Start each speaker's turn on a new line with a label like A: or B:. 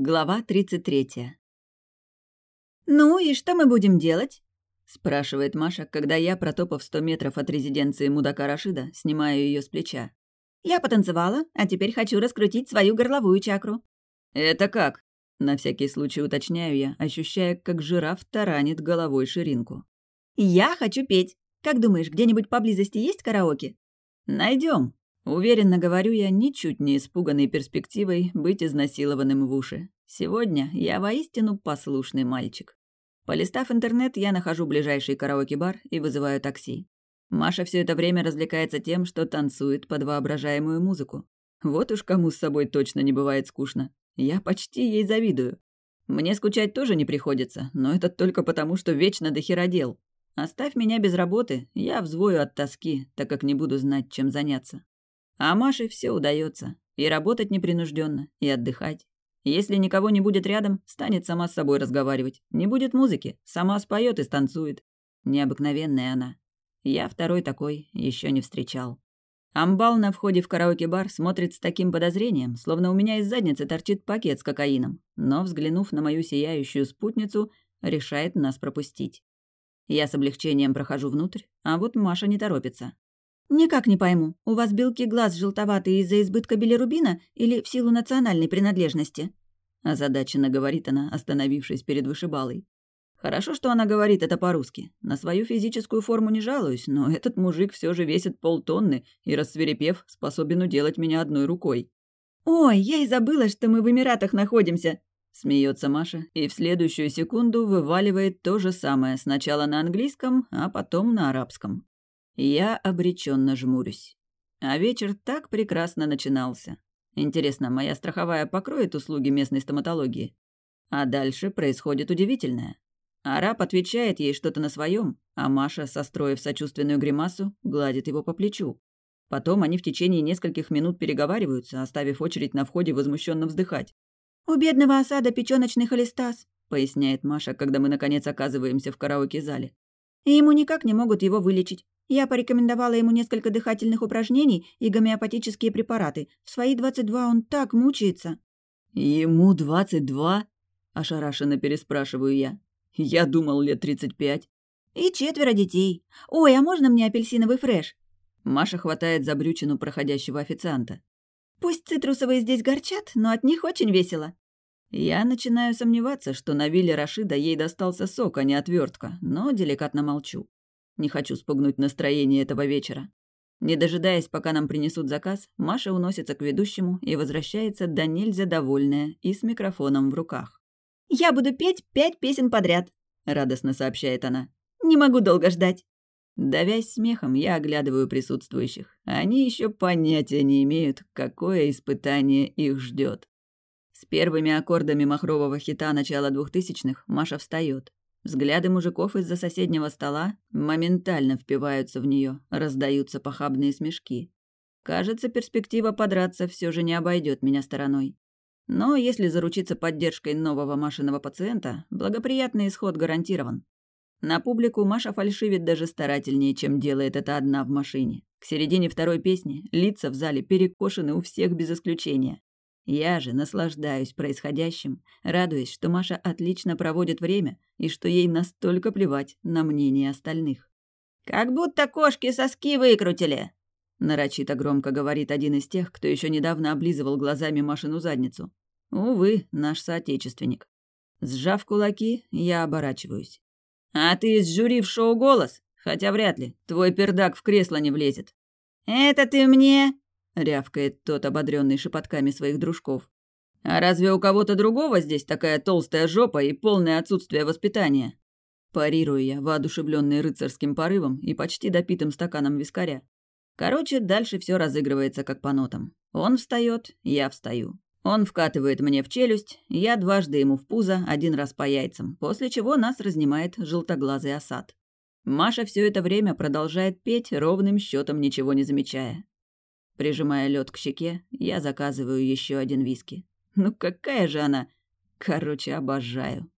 A: Глава 33.
B: «Ну и что мы будем делать?»
A: — спрашивает Маша, когда я, протопав сто метров от резиденции мудака Рашида, снимаю ее с плеча.
B: «Я потанцевала, а теперь хочу раскрутить свою горловую чакру».
A: «Это как?» — на всякий случай уточняю я, ощущая, как жираф таранит головой ширинку.
B: «Я хочу петь. Как думаешь, где-нибудь поблизости есть караоке?»
A: Найдем, Уверенно говорю я, ничуть не испуганный перспективой быть изнасилованным в уши. Сегодня я воистину послушный мальчик. Полистав интернет, я нахожу ближайший караоке-бар и вызываю такси. Маша все это время развлекается тем, что танцует под воображаемую музыку. Вот уж кому с собой точно не бывает скучно. Я почти ей завидую. Мне скучать тоже не приходится, но это только потому, что вечно до хера дел. Оставь меня без работы, я взвою от тоски, так как не буду знать, чем заняться. А Маше все удается. И работать непринужденно, и отдыхать. Если никого не будет рядом, станет сама с собой разговаривать. Не будет музыки, сама споет и станцует. Необыкновенная она. Я второй такой еще не встречал. Амбал на входе в караоке-бар смотрит с таким подозрением, словно у меня из задницы торчит пакет с кокаином, но, взглянув на мою сияющую спутницу, решает нас пропустить. Я с облегчением прохожу внутрь, а вот Маша не торопится.
B: «Никак не пойму, у вас белки глаз желтоватые из-за избытка билирубина или в силу национальной принадлежности?»
A: Озадаченно говорит она, остановившись перед вышибалой. Хорошо, что она говорит это по-русски. На свою физическую форму не жалуюсь, но этот мужик все же весит полтонны и, рассверепев, способен уделать меня одной рукой.
B: «Ой, я и забыла, что мы в Эмиратах находимся!»
A: Смеется Маша и в следующую секунду вываливает то же самое сначала на английском, а потом на арабском. Я обреченно жмурюсь. А вечер так прекрасно начинался. Интересно, моя страховая покроет услуги местной стоматологии? А дальше происходит удивительное. Араб отвечает ей что-то на своем, а Маша, состроив сочувственную гримасу, гладит его по плечу. Потом они в течение нескольких минут переговариваются, оставив очередь на входе возмущенно вздыхать.
B: «У бедного осада печёночный холестаз», —
A: поясняет Маша, когда мы, наконец, оказываемся в караоке-зале.
B: «И ему никак не могут его вылечить. Я порекомендовала ему несколько дыхательных упражнений и гомеопатические препараты. В свои 22 он так мучается».
A: «Ему 22?» – ошарашенно переспрашиваю я. «Я думал, лет 35».
B: «И четверо детей. Ой, а можно мне апельсиновый фреш?»
A: Маша хватает за брючину проходящего официанта.
B: «Пусть цитрусовые здесь горчат, но от них очень весело».
A: Я начинаю сомневаться, что на вилле Рашида ей достался сок, а не отвертка, но деликатно молчу. Не хочу спугнуть настроение этого вечера. Не дожидаясь, пока нам принесут заказ, Маша уносится к ведущему и возвращается до нельзя довольная и с микрофоном в руках.
B: «Я буду петь пять песен подряд», — радостно сообщает она. «Не могу долго ждать».
A: Давясь смехом, я оглядываю присутствующих. Они еще понятия не имеют, какое испытание их ждет. С первыми аккордами махрового хита начала двухтысячных Маша встает. Взгляды мужиков из-за соседнего стола моментально впиваются в нее, раздаются похабные смешки. Кажется, перспектива подраться все же не обойдет меня стороной. Но если заручиться поддержкой нового Машиного пациента, благоприятный исход гарантирован. На публику Маша фальшивит даже старательнее, чем делает это одна в машине. К середине второй песни лица в зале перекошены у всех без исключения. Я же наслаждаюсь происходящим, радуясь, что Маша отлично проводит время и что ей настолько плевать на мнение остальных.
B: «Как будто кошки соски выкрутили!»
A: Нарочито громко говорит один из тех, кто еще недавно облизывал глазами Машину задницу. Увы, наш соотечественник. Сжав кулаки, я оборачиваюсь. «А ты из жюри в шоу «Голос»? Хотя вряд ли. Твой пердак в кресло не влезет».
B: «Это ты мне?»
A: Рявкает тот, ободренный шепотками своих дружков. А разве у кого-то другого здесь такая толстая жопа и полное отсутствие воспитания? Парирую я, воодушевленный рыцарским порывом и почти допитым стаканом вискаря. Короче, дальше все разыгрывается как по нотам. Он встает, я встаю. Он вкатывает мне в челюсть, я дважды ему в пузо, один раз по яйцам, после чего нас разнимает желтоглазый осад. Маша все это время продолжает петь, ровным счетом ничего не замечая. Прижимая лед к щеке, я заказываю еще один виски. Ну какая же она? Короче, обожаю.